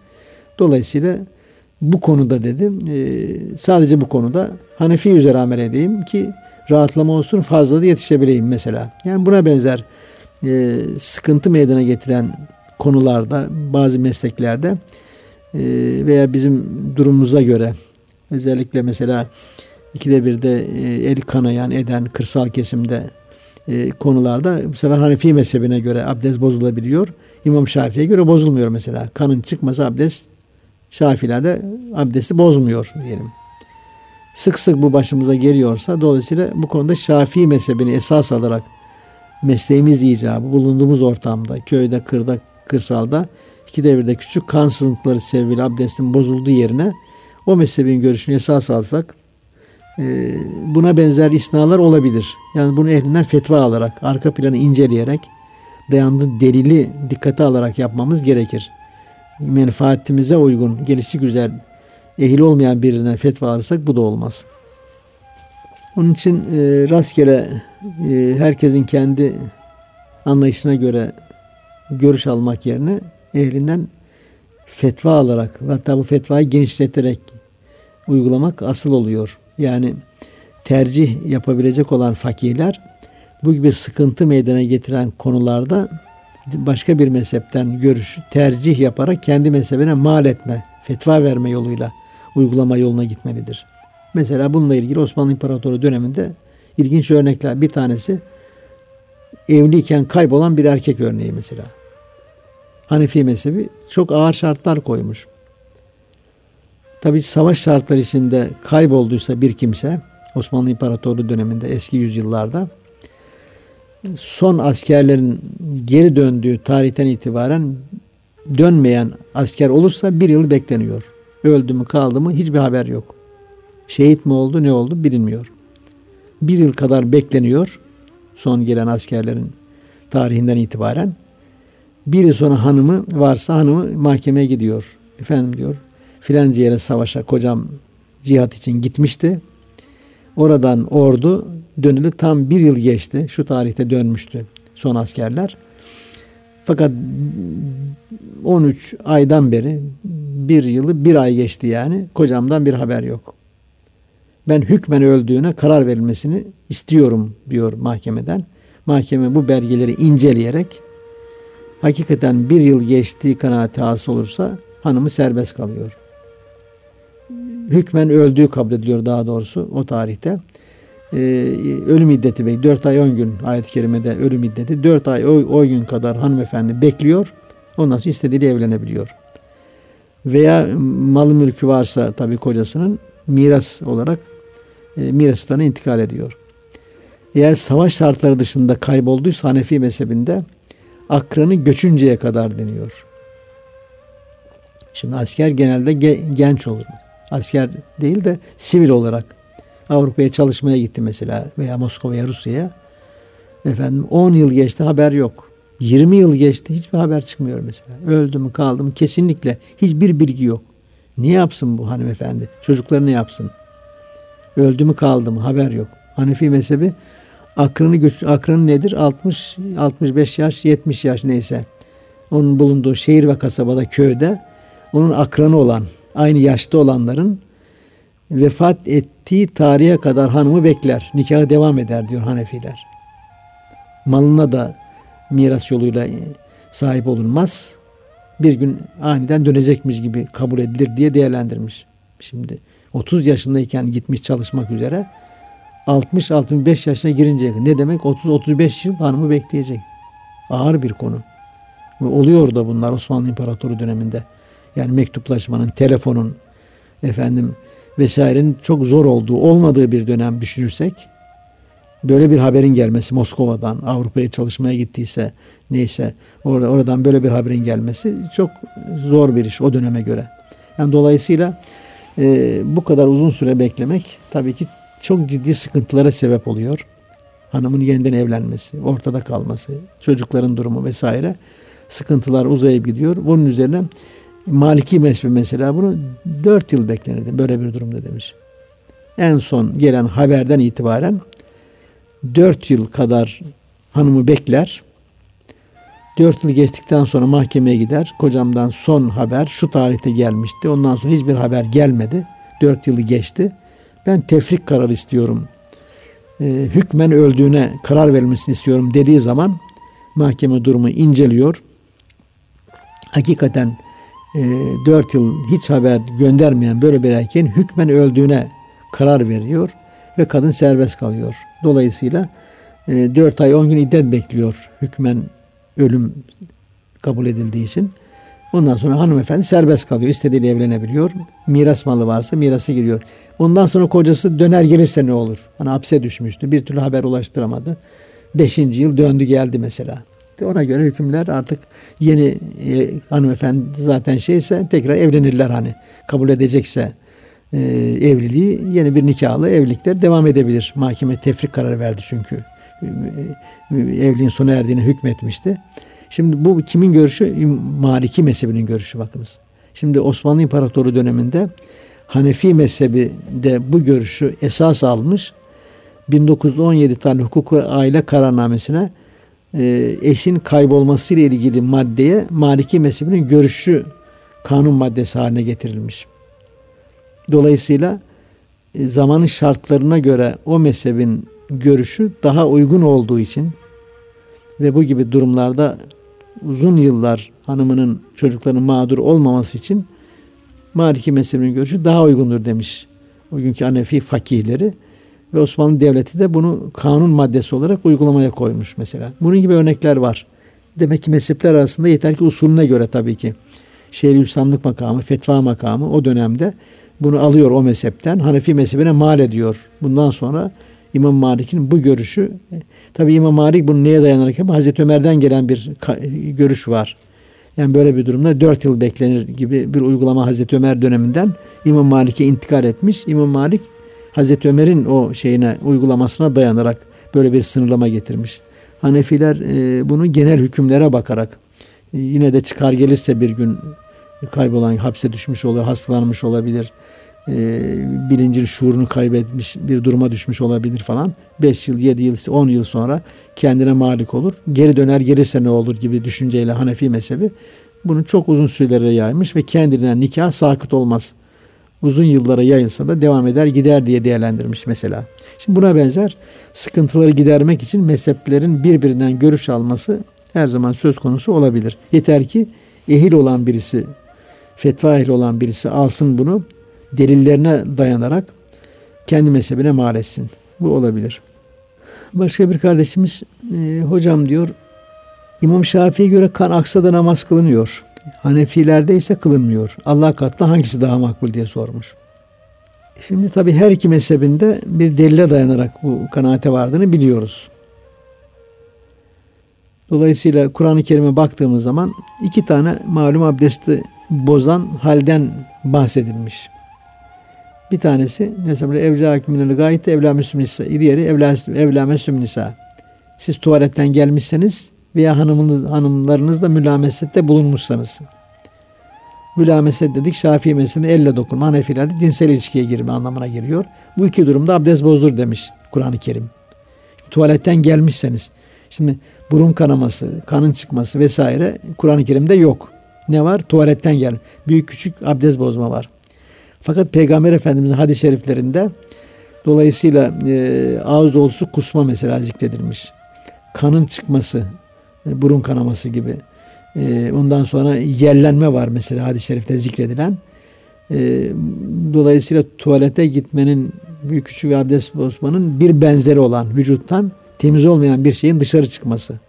Dolayısıyla bu konuda dedim e, sadece bu konuda Hanefi üzere amel edeyim ki rahatlama olsun fazla da yetişebileyim mesela. Yani buna benzer e, sıkıntı meydana getiren konularda bazı mesleklerde e, veya bizim durumumuza göre özellikle mesela ikide bir de e, el kanayan eden kırsal kesimde e, konularda bu sefer Hanefi mezhebine göre abdest bozulabiliyor. İmam Şafii'ye göre bozulmuyor mesela. Kanın çıkması abdest Şafilerde abdesti bozmuyor diyelim sık sık bu başımıza geliyorsa dolayısıyla bu konuda Şafii mezhebini esas alarak mesleğimiz icabı bulunduğumuz ortamda, köyde, kırda, kırsalda iki devirde küçük kan sızıntıları sebebiyle abdestin bozulduğu yerine o mezhebin görüşünü esas alsak e, buna benzer isnalar olabilir. Yani bunu ehlinden fetva alarak, arka planı inceleyerek, dayandığı delili dikkate alarak yapmamız gerekir. Menfaatimize uygun, gelişi güzel ehil olmayan birinden fetva alırsak bu da olmaz. Onun için e, rastgele e, herkesin kendi anlayışına göre görüş almak yerine ehlinden fetva alarak hatta bu fetvayı genişleterek uygulamak asıl oluyor. Yani tercih yapabilecek olan fakirler bu gibi sıkıntı meydana getiren konularda başka bir mezhepten görüşü tercih yaparak kendi mezhebine mal etme, fetva verme yoluyla uygulama yoluna gitmelidir. Mesela bununla ilgili Osmanlı İmparatoru döneminde ilginç örnekler. Bir tanesi evliyken kaybolan bir erkek örneği mesela. Hanefi mezhebi çok ağır şartlar koymuş. Tabi savaş şartları içinde kaybolduysa bir kimse Osmanlı İmparatorluğu döneminde eski yüzyıllarda son askerlerin geri döndüğü tarihten itibaren dönmeyen asker olursa bir yıl bekleniyor. Öldü mü kaldı mı hiçbir haber yok. Şehit mi oldu ne oldu bilinmiyor. Bir yıl kadar bekleniyor son gelen askerlerin tarihinden itibaren. Bir yıl sonra hanımı varsa hanımı mahkemeye gidiyor. Efendim diyor filanca yere savaşa kocam cihat için gitmişti. Oradan ordu dönülü tam bir yıl geçti. Şu tarihte dönmüştü son askerler. Fakat 13 aydan beri bir yılı bir ay geçti yani. Kocamdan bir haber yok. Ben hükmen öldüğüne karar verilmesini istiyorum diyor mahkemeden. Mahkeme bu belgeleri inceleyerek hakikaten bir yıl geçtiği kanaati hasıl olursa hanımı serbest kalıyor. Hükmen öldüğü kabul ediliyor daha doğrusu o tarihte. Ee, ölüm iddeti bey 4 ay 10 gün ayet-i kerimede ölüm iddeti 4 ay o, o gün kadar hanımefendi bekliyor. Ondan sonra istediğiyle evlenebiliyor. Veya malı mülkü varsa tabi kocasının miras olarak e, miraslarına intikal ediyor. Eğer savaş şartları dışında kaybolduysa Hanefi mezhebinde akranı göçünceye kadar deniyor. Şimdi asker genelde ge- genç olur. Asker değil de sivil olarak Avrupa'ya çalışmaya gitti mesela veya Moskova'ya, Rusya'ya. Efendim 10 yıl geçti haber yok. 20 yıl geçti hiçbir haber çıkmıyor mesela. Öldü mü kaldı mı kesinlikle hiçbir bilgi yok. Niye yapsın bu hanımefendi? Çocuklarını yapsın. Öldü mü kaldı mı haber yok. Hanefi mezhebi akrını göç akrını nedir? 60 65 yaş, 70 yaş neyse. Onun bulunduğu şehir ve kasabada, köyde onun akranı olan, aynı yaşta olanların vefat ettiği tarihe kadar hanımı bekler. Nikahı devam eder diyor Hanefiler. Malına da miras yoluyla sahip olunmaz. Bir gün aniden dönecekmiş gibi kabul edilir diye değerlendirmiş. Şimdi 30 yaşındayken gitmiş çalışmak üzere 60-65 yaşına girince ne demek 30-35 yıl hanımı bekleyecek. Ağır bir konu. Ve oluyor da bunlar Osmanlı İmparatoru döneminde. Yani mektuplaşmanın, telefonun, efendim vesairenin çok zor olduğu, olmadığı bir dönem düşünürsek böyle bir haberin gelmesi Moskova'dan Avrupa'ya çalışmaya gittiyse neyse or oradan böyle bir haberin gelmesi çok zor bir iş o döneme göre. Yani dolayısıyla e, bu kadar uzun süre beklemek tabii ki çok ciddi sıkıntılara sebep oluyor. Hanımın yeniden evlenmesi, ortada kalması, çocukların durumu vesaire sıkıntılar uzayıp gidiyor. Bunun üzerine Maliki mezhebi mesela bunu dört yıl beklenirdi böyle bir durumda demiş. En son gelen haberden itibaren dört yıl kadar hanımı bekler. Dört yıl geçtikten sonra mahkemeye gider. Kocamdan son haber şu tarihte gelmişti. Ondan sonra hiçbir haber gelmedi. Dört yılı geçti. Ben tefrik kararı istiyorum. Ee, hükmen öldüğüne karar verilmesini istiyorum dediği zaman mahkeme durumu inceliyor. Hakikaten e, 4 yıl hiç haber göndermeyen böyle bir erkeğin hükmen öldüğüne karar veriyor ve kadın serbest kalıyor. Dolayısıyla e, 4 ay 10 gün iddet bekliyor hükmen ölüm kabul edildiği için. Ondan sonra hanımefendi serbest kalıyor. İstediğiyle evlenebiliyor. Miras malı varsa mirası giriyor. Ondan sonra kocası döner gelirse ne olur? Hani hapse düşmüştü. Bir türlü haber ulaştıramadı. Beşinci yıl döndü geldi mesela. Ona göre hükümler artık yeni e, hanımefendi zaten şeyse tekrar evlenirler hani. Kabul edecekse e, evliliği yeni bir nikahlı evlilikler devam edebilir. Mahkeme tefrik kararı verdi çünkü. E, evliliğin sona erdiğine hükmetmişti. Şimdi bu kimin görüşü? Maliki mezhebinin görüşü bakınız. Şimdi Osmanlı İmparatoru döneminde Hanefi mezhebi de bu görüşü esas almış. 1917 tane hukuk aile kararnamesine e, eşin kaybolması ile ilgili maddeye Maliki mezhebinin görüşü kanun maddesi haline getirilmiş. Dolayısıyla e, zamanın şartlarına göre o mezhebin görüşü daha uygun olduğu için ve bu gibi durumlarda uzun yıllar hanımının çocuklarının mağdur olmaması için Maliki mezhebinin görüşü daha uygundur demiş o günkü Hanefi fakihleri. Ve Osmanlı Devleti de bunu kanun maddesi olarak uygulamaya koymuş mesela. Bunun gibi örnekler var. Demek ki mezhepler arasında yeter ki usulüne göre tabii ki. Şehir İslamlık makamı, fetva makamı o dönemde bunu alıyor o mezhepten. Hanefi mezhebine mal ediyor. Bundan sonra İmam Malik'in bu görüşü tabi İmam Malik bunu neye dayanarak ama Hazreti Ömer'den gelen bir görüş var. Yani böyle bir durumda dört yıl beklenir gibi bir uygulama Hazreti Ömer döneminden İmam Malik'e intikal etmiş. İmam Malik Hazreti Ömer'in o şeyine uygulamasına dayanarak böyle bir sınırlama getirmiş. Hanefiler e, bunu genel hükümlere bakarak e, yine de çıkar gelirse bir gün kaybolan, hapse düşmüş olur, hastalanmış olabilir, e, şuurunu kaybetmiş bir duruma düşmüş olabilir falan. 5 yıl, 7 yıl, 10 yıl sonra kendine malik olur. Geri döner gelirse ne olur gibi düşünceyle Hanefi mezhebi bunu çok uzun sürelere yaymış ve kendinden nikah sakıt olmaz. Uzun yıllara yayılsa da devam eder gider diye değerlendirmiş mesela. Şimdi buna benzer sıkıntıları gidermek için mezheplerin birbirinden görüş alması her zaman söz konusu olabilir. Yeter ki ehil olan birisi, fetva ehli olan birisi alsın bunu delillerine dayanarak kendi mezhebine mal etsin. Bu olabilir. Başka bir kardeşimiz e, hocam diyor İmam Şafii'ye göre kan aksa da namaz kılınıyor. Hanefilerde ise kılınmıyor. Allah katında hangisi daha makbul diye sormuş. Şimdi tabi her iki mezhebinde bir delile dayanarak bu kanaate vardığını biliyoruz. Dolayısıyla Kur'an-ı Kerim'e baktığımız zaman iki tane malum abdesti bozan halden bahsedilmiş. Bir tanesi mesela evca hükümleri gayet evla müslüm nisa. Diğeri evla, evla müslüm nisa. Siz tuvaletten gelmişseniz veya hanımınız, hanımlarınızla mülamesette bulunmuşsanız. Mülameset dedik Şafii mezhebinde elle dokunma. Hanefilerde cinsel ilişkiye girme anlamına giriyor. Bu iki durumda abdest bozdur demiş Kur'an-ı Kerim. Tuvaletten gelmişseniz. Şimdi burun kanaması, kanın çıkması vesaire Kur'an-ı Kerim'de yok. Ne var? Tuvaletten gel. Büyük küçük abdest bozma var. Fakat Peygamber Efendimizin hadis-i şeriflerinde dolayısıyla e, ağız dolusu kusma mesela zikredilmiş. Kanın çıkması, e, burun kanaması gibi. E, ondan sonra yerlenme var mesela hadis-i şerifte zikredilen. E, dolayısıyla tuvalete gitmenin büyük küçük ve abdest bozmanın bir benzeri olan vücuttan temiz olmayan bir şeyin dışarı çıkması.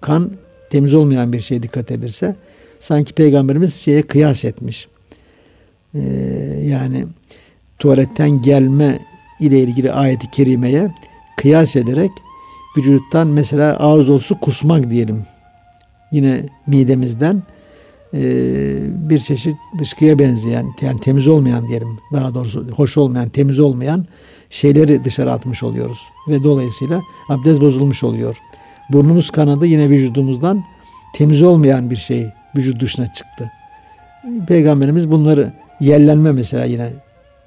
Kan temiz olmayan bir şeye dikkat edilirse sanki peygamberimiz şeye kıyas etmiş. Ee, yani tuvaletten gelme ile ilgili ayeti kerimeye kıyas ederek vücuttan mesela ağız dolusu kusmak diyelim. Yine midemizden e, bir çeşit dışkıya benzeyen yani temiz olmayan diyelim daha doğrusu hoş olmayan temiz olmayan şeyleri dışarı atmış oluyoruz. Ve dolayısıyla abdest bozulmuş oluyor. Burnumuz kanadı yine vücudumuzdan temiz olmayan bir şey vücut dışına çıktı. Peygamberimiz bunları yerlenme mesela yine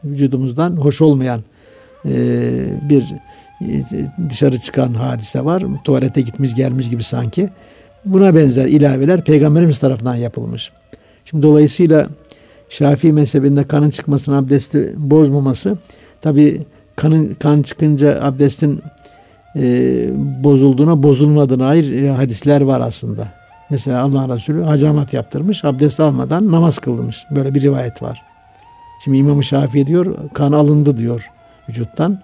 vücudumuzdan hoş olmayan e, bir e, dışarı çıkan hadise var. Tuvalete gitmiş gelmiş gibi sanki. Buna benzer ilaveler Peygamberimiz tarafından yapılmış. Şimdi dolayısıyla Şafii mezhebinde kanın çıkmasının abdesti bozmaması tabi kanın kan çıkınca abdestin e, bozulduğuna bozulmadığına ait hadisler var aslında. Mesela Allah Resulü hacamat yaptırmış, abdest almadan namaz kılmış. Böyle bir rivayet var. Şimdi İmam-ı Şafii diyor, kan alındı diyor vücuttan.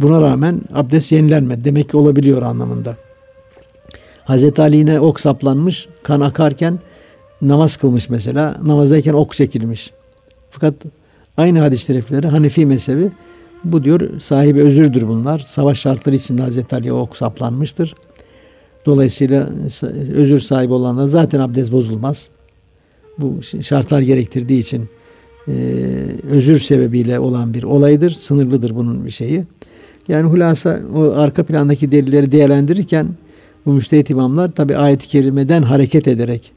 Buna rağmen abdest yenilenmedi. Demek ki olabiliyor anlamında. Hazreti Ali yine ok saplanmış, kan akarken namaz kılmış mesela. Namazdayken ok çekilmiş. Fakat aynı hadis şerifleri Hanefi mezhebi bu diyor sahibi özürdür bunlar. Savaş şartları içinde Hazreti Ali'ye ok saplanmıştır. Dolayısıyla özür sahibi olanlar zaten abdest bozulmaz. Bu şartlar gerektirdiği için e, özür sebebiyle olan bir olaydır. Sınırlıdır bunun bir şeyi. Yani hulasa o arka plandaki delilleri değerlendirirken bu müştehit imamlar tabi ayet-i kerimeden hareket ederek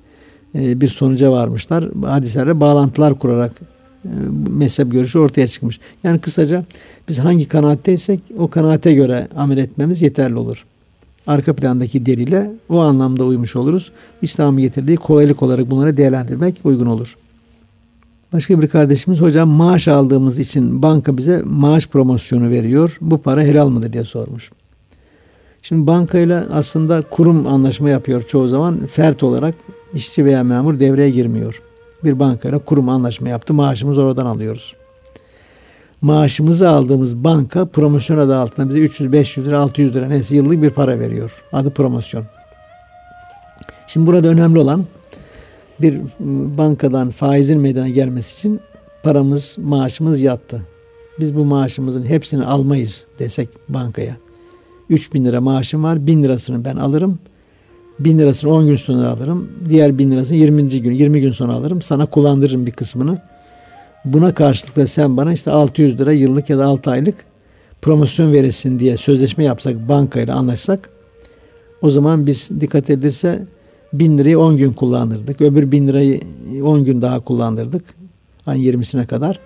e, bir sonuca varmışlar. Hadislerle bağlantılar kurarak e, mezhep görüşü ortaya çıkmış. Yani kısaca biz hangi kanaatteysek o kanaate göre amel etmemiz yeterli olur. Arka plandaki delile o anlamda uymuş oluruz. İslam'ın getirdiği kolaylık olarak bunları değerlendirmek uygun olur. Başka bir kardeşimiz hocam maaş aldığımız için banka bize maaş promosyonu veriyor. Bu para helal mıdır diye sormuş. Şimdi bankayla aslında kurum anlaşma yapıyor çoğu zaman. Fert olarak işçi veya memur devreye girmiyor. Bir bankayla kurum anlaşma yaptı. Maaşımızı oradan alıyoruz. Maaşımızı aldığımız banka promosyon adı altında bize 300, 500 lira, 600 lira neyse yıllık bir para veriyor. Adı promosyon. Şimdi burada önemli olan bir bankadan faizin meydana gelmesi için paramız, maaşımız yattı. Biz bu maaşımızın hepsini almayız desek bankaya. 3 bin lira maaşım var. Bin lirasını ben alırım. Bin lirasını 10 gün sonra alırım. Diğer bin lirasını 20. gün, 20 gün sonra alırım. Sana kullandırırım bir kısmını. Buna karşılık da sen bana işte 600 lira yıllık ya da 6 aylık promosyon verirsin diye sözleşme yapsak bankayla anlaşsak o zaman biz dikkat edilirse bin lirayı 10 gün kullandırdık. Öbür bin lirayı 10 gün daha kullandırdık. Hani 20'sine kadar.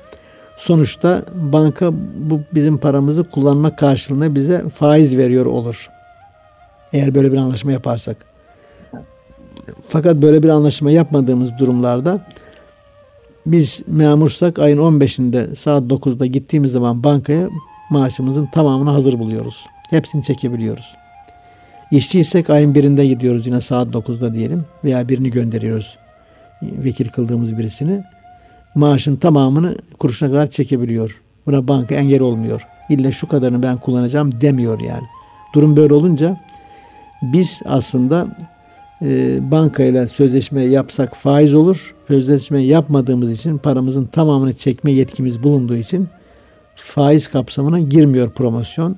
Sonuçta banka bu bizim paramızı kullanma karşılığında bize faiz veriyor olur. Eğer böyle bir anlaşma yaparsak. Fakat böyle bir anlaşma yapmadığımız durumlarda biz memursak ayın 15'inde saat 9'da gittiğimiz zaman bankaya maaşımızın tamamını hazır buluyoruz. Hepsini çekebiliyoruz. İşçiysek ayın birinde gidiyoruz yine saat 9'da diyelim veya birini gönderiyoruz vekil kıldığımız birisini. Maaşın tamamını kuruşuna kadar çekebiliyor. Buna banka engel olmuyor. İlle şu kadarını ben kullanacağım demiyor yani. Durum böyle olunca biz aslında e, bankayla sözleşme yapsak faiz olur. Sözleşme yapmadığımız için paramızın tamamını çekme yetkimiz bulunduğu için faiz kapsamına girmiyor promosyon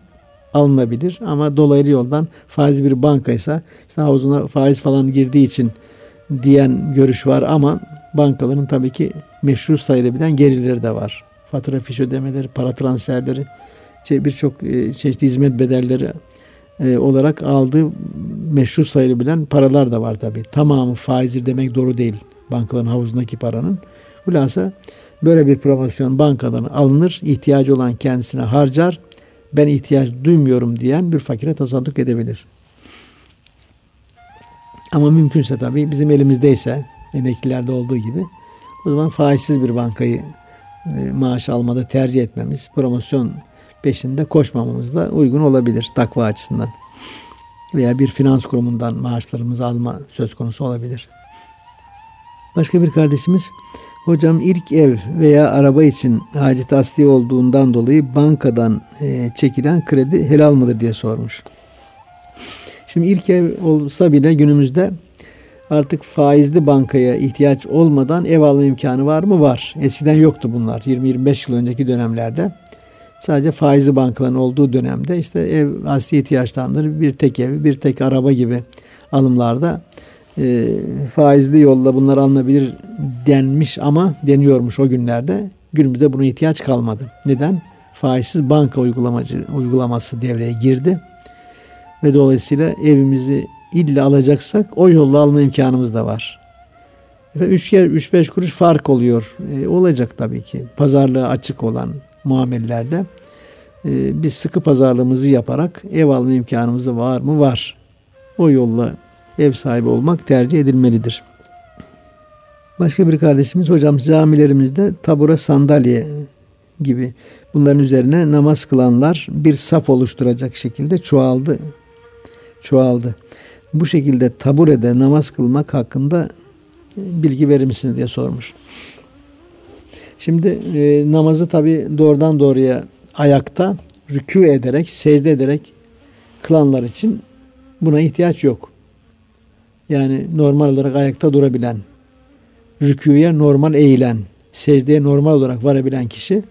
alınabilir ama dolaylı yoldan faiz bir bankaysa işte havuzuna faiz falan girdiği için diyen görüş var ama bankaların tabii ki meşru sayılabilen gelirleri de var. Fatura fiş ödemeleri, para transferleri, birçok e, çeşitli hizmet bedelleri e, olarak aldığı meşru sayılabilen paralar da var tabii. Tamamı faizdir demek doğru değil bankaların havuzundaki paranın. Hulasa böyle bir promosyon bankadan alınır, ihtiyacı olan kendisine harcar, ben ihtiyaç duymuyorum diyen bir fakire tasadduk edebilir. Ama mümkünse tabii bizim elimizdeyse emeklilerde olduğu gibi o zaman faizsiz bir bankayı e, maaş almada tercih etmemiz, promosyon peşinde koşmamamız da uygun olabilir takva açısından. Veya bir finans kurumundan maaşlarımızı alma söz konusu olabilir. Başka bir kardeşimiz Hocam ilk ev veya araba için hacet asli olduğundan dolayı bankadan e, çekilen kredi helal mıdır diye sormuş. Şimdi ilk ev olsa bile günümüzde artık faizli bankaya ihtiyaç olmadan ev alma imkanı var mı? Var. Eskiden yoktu bunlar. 20-25 yıl önceki dönemlerde sadece faizli bankaların olduğu dönemde işte ev asli ihtiyaçtandır. Bir tek ev, bir tek araba gibi alımlarda e, faizli yolla bunlar alınabilir denmiş ama deniyormuş o günlerde. Günümüzde buna ihtiyaç kalmadı. Neden? Faizsiz banka uygulamacı uygulaması devreye girdi. Ve dolayısıyla evimizi illa alacaksak o yolla alma imkanımız da var. Ve üç yer üç beş kuruş fark oluyor. E, olacak tabii ki. Pazarlığı açık olan muamelelerde e, biz sıkı pazarlığımızı yaparak ev alma imkanımız var mı? Var. O yolla ev sahibi olmak tercih edilmelidir. Başka bir kardeşimiz hocam camilerimizde tabura sandalye gibi bunların üzerine namaz kılanlar bir saf oluşturacak şekilde çoğaldı. Çoğaldı. Bu şekilde taburede namaz kılmak hakkında bilgi verir misiniz diye sormuş. Şimdi e, namazı tabi doğrudan doğruya ayakta rükû ederek, secde ederek kılanlar için buna ihtiyaç yok. Yani normal olarak ayakta durabilen, rüküye normal eğilen, secdeye normal olarak varabilen kişi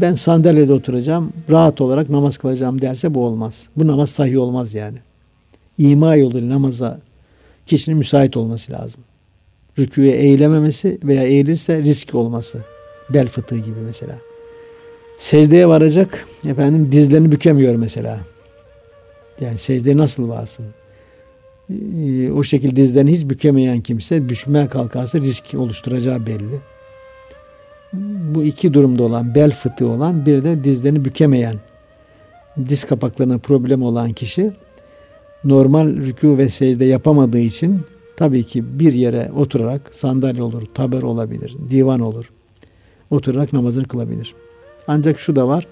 ben sandalyede oturacağım, rahat olarak namaz kılacağım derse bu olmaz. Bu namaz sahih olmaz yani. İma yoluyla namaza kişinin müsait olması lazım. Rüküye eğilememesi veya eğilirse risk olması. Bel fıtığı gibi mesela. Secdeye varacak, efendim dizlerini bükemiyor mesela. Yani secdeye nasıl varsın? Ee, o şekilde dizlerini hiç bükemeyen kimse düşmeye kalkarsa risk oluşturacağı belli. Bu iki durumda olan bel fıtığı olan bir de dizlerini bükemeyen diz kapaklarına problem olan kişi normal rükû ve secde yapamadığı için tabii ki bir yere oturarak sandalye olur, taber olabilir, divan olur. Oturarak namazını kılabilir. Ancak şu da var.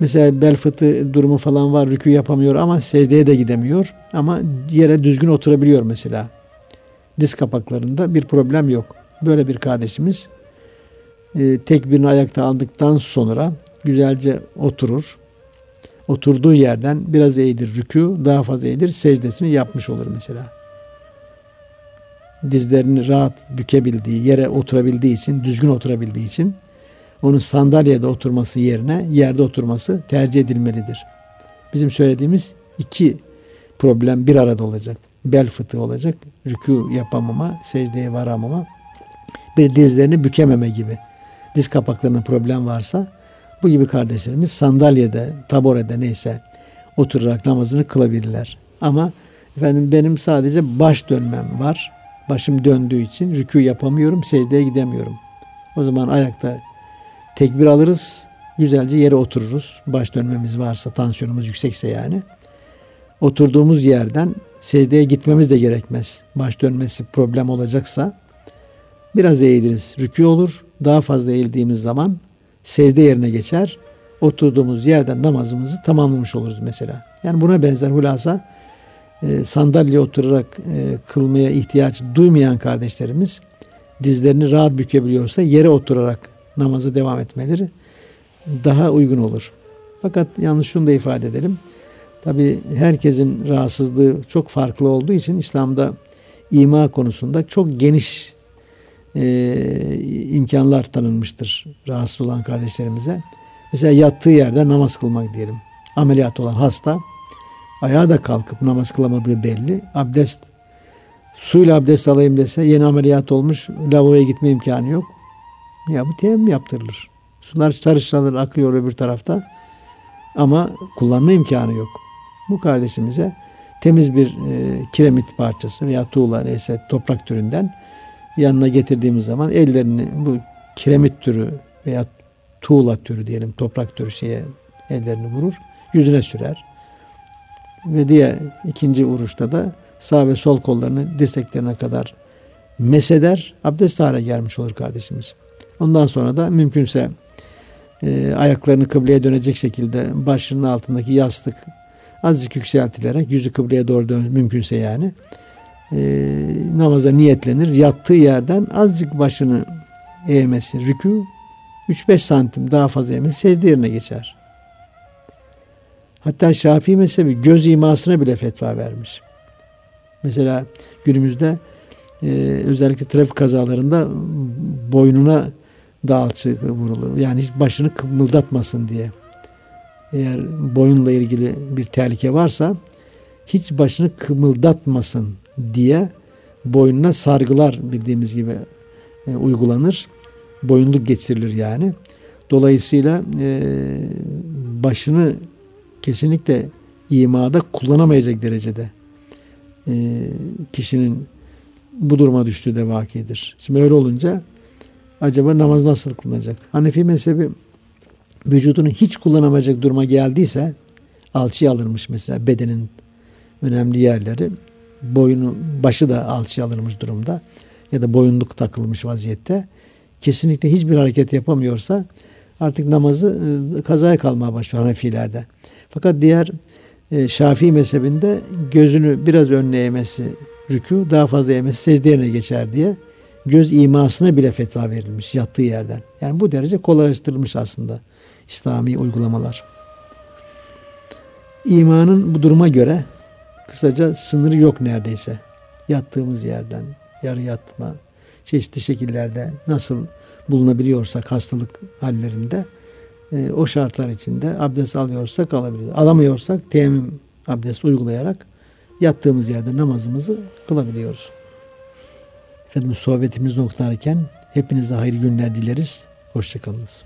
Mesela bel fıtığı durumu falan var. Rükû yapamıyor ama secdeye de gidemiyor. Ama yere düzgün oturabiliyor mesela. Diz kapaklarında bir problem yok. Böyle bir kardeşimiz e, tekbirini ayakta aldıktan sonra güzelce oturur. Oturduğu yerden biraz eğilir rükû, daha fazla eğilir secdesini yapmış olur mesela. Dizlerini rahat bükebildiği, yere oturabildiği için, düzgün oturabildiği için onun sandalyede oturması yerine yerde oturması tercih edilmelidir. Bizim söylediğimiz iki problem bir arada olacak. Bel fıtığı olacak. Rükû yapamama, secdeye varamama. Bir dizlerini bükememe gibi. Diz kapaklarında problem varsa bu gibi kardeşlerimiz sandalyede, taborede neyse oturarak namazını kılabilirler. Ama efendim benim sadece baş dönmem var. Başım döndüğü için rükû yapamıyorum, secdeye gidemiyorum. O zaman ayakta tekbir alırız, güzelce yere otururuz. Baş dönmemiz varsa, tansiyonumuz yüksekse yani. Oturduğumuz yerden secdeye gitmemiz de gerekmez. Baş dönmesi problem olacaksa biraz eğiliriz. Rükû olur. Daha fazla eğildiğimiz zaman secde yerine geçer. Oturduğumuz yerden namazımızı tamamlamış oluruz mesela. Yani buna benzer hulasa e, sandalye oturarak e, kılmaya ihtiyaç duymayan kardeşlerimiz dizlerini rahat bükebiliyorsa yere oturarak namazı devam etmeleri daha uygun olur. Fakat yalnız şunu da ifade edelim. Tabi herkesin rahatsızlığı çok farklı olduğu için İslam'da ima konusunda çok geniş e, imkanlar tanınmıştır rahatsız olan kardeşlerimize. Mesela yattığı yerde namaz kılmak diyelim. Ameliyat olan hasta ayağa da kalkıp namaz kılamadığı belli. Abdest suyla abdest alayım dese yeni ameliyat olmuş lavaboya gitme imkanı yok. Ya bu teyemmüm yaptırılır. Sular çalışılır akıyor öbür tarafta. Ama kullanma imkanı yok. Bu kardeşimize temiz bir e, kiremit parçası veya tuğla neyse toprak türünden yanına getirdiğimiz zaman ellerini bu kiremit türü veya tuğla türü diyelim toprak türü şeye ellerini vurur. Yüzüne sürer. Ve diğer ikinci vuruşta da sağ ve sol kollarını dirseklerine kadar meseder. Abdest hale gelmiş olur kardeşimiz. Ondan sonra da mümkünse e, ayaklarını kıbleye dönecek şekilde başının altındaki yastık azıcık yükseltilerek yüzü kıbleye doğru dön mümkünse yani e, namaza niyetlenir. Yattığı yerden azıcık başını eğmesi, rükû 3-5 santim daha fazla eğmesi secde yerine geçer. Hatta Şafii mezhebi göz imasına bile fetva vermiş. Mesela günümüzde e, özellikle trafik kazalarında boynuna da alçı vurulur. Yani hiç başını kımıldatmasın diye. Eğer boyunla ilgili bir tehlike varsa hiç başını kımıldatmasın diye boynuna sargılar bildiğimiz gibi e, uygulanır. Boyunluk geçirilir yani. Dolayısıyla e, başını kesinlikle imada kullanamayacak derecede e, kişinin bu duruma düştüğü de vakidir. Şimdi öyle olunca acaba namaz nasıl kılınacak? Hanefi mezhebi vücudunu hiç kullanamayacak duruma geldiyse alçıya alırmış mesela bedenin önemli yerleri. Boynu, başı da alçıya alırmış durumda ya da boyunluk takılmış vaziyette. Kesinlikle hiçbir hareket yapamıyorsa artık namazı e, kazaya kalmaya başlıyor Hanefilerde. Fakat diğer e, Şafii mezhebinde gözünü biraz önüne eğmesi rükû, daha fazla eğmesi secde yerine geçer diye göz imasına bile fetva verilmiş yattığı yerden. Yani bu derece kolaylaştırılmış aslında İslami uygulamalar. İmanın bu duruma göre kısaca sınırı yok neredeyse. Yattığımız yerden yarı yatma çeşitli şekillerde nasıl bulunabiliyorsak hastalık hallerinde e, o şartlar içinde abdest alıyorsak alabiliriz. Alamıyorsak teyemmüm abdest uygulayarak yattığımız yerde namazımızı kılabiliyoruz. Efendim sohbetimiz noktalarken hepinize hayırlı günler dileriz. Hoşçakalınız.